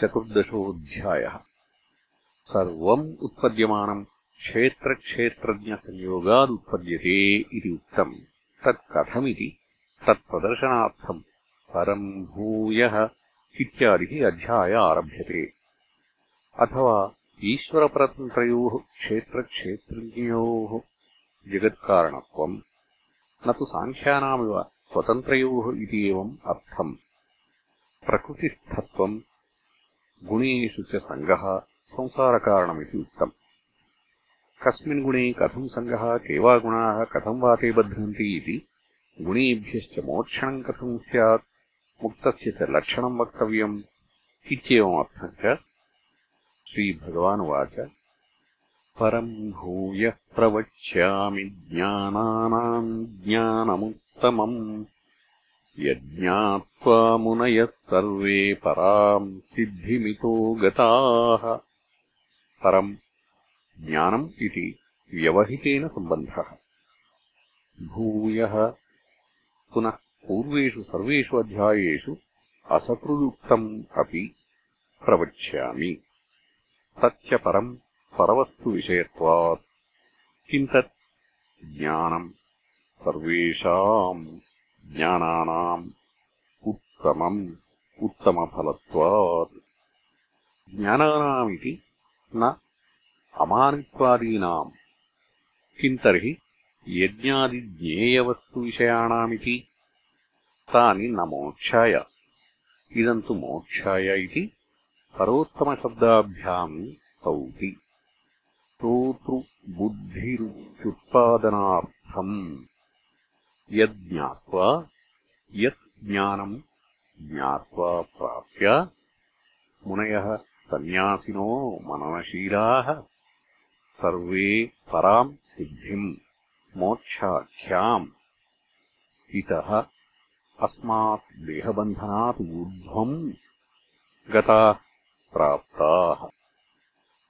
चतुर्दशोऽध्यायः। सर्वम् उत्पद्यमानम् क्षेत्रक्षेत्रज्ञसंयोगादुत्पद्यते इति उक्तम्। तत् कथमिति तत्प्रदर्शनार्थम् परम् भूयः इत्यादिः अध्याय आरभ्यते। अथवा ईश्वरपरतन्त्रयोः क्षेत्रक्षेत्रज्ञयोः जगत्कारणत्वम् न तु साङ्ख्यानामिव स्वतन्त्रयोः इति एवम् अर्थम्। प्रकृतिस्थत्वम् गुणेषु च सङ्गः संसारकारणमिति उक्तम्। कस्मिन् गुणे कथम् सङ्गः के वा गुणाः कथम् वा ते बध्नन्ति इति गुणेभ्यश्च मोक्षणम् कथम् स्यात् मुक्तस्य च लक्षणम् वक्तव्यम् इत्येवमर्थम् च श्रीभगवानुवाच। परम् भूयः प्रवक्ष्यामि ज्ञानानाम् ज्ञानमुत्तमम् यज्ञात्वा मुनयः सर्वे पराम् सिद्धिमितो गताः। परम् ज्ञानम् इति व्यवहितेन सम्बन्धः। भूयः पुनः पूर्वेषु सर्वेषु अध्यायेषु असकृदुक्तम् अपि प्रवक्ष्यामि। तच्च परम् परवस्तुविषयत्वात् किम् तत्? ज्ञानम् सर्वेषाम् ज्ञानानाम् उत्तमम् उत्तमफलत्वात्। ज्ञानानामिति न अमानित्वादीनाम्। किम् तर्हि यज्ञादिज्ञेयवस्तुविषयाणामिति तानि न मोक्षाय। इदम् तु मोक्षाय इति परोत्तमशब्दाभ्याम् स्तौति श्रोतृबुद्धिरुत्युत्पादनार्थम् यज्ञात्वा यत् ज्ञानम् ज्ञात्वा प्राप्य मुनयः सन्न्यासिनो मननशीलाः सर्वे पराम् सिद्धिम् मोक्षाख्याम्। इतः अस्मात् देहबन्धनात् ऊर्ध्वम् गताः प्राप्ताः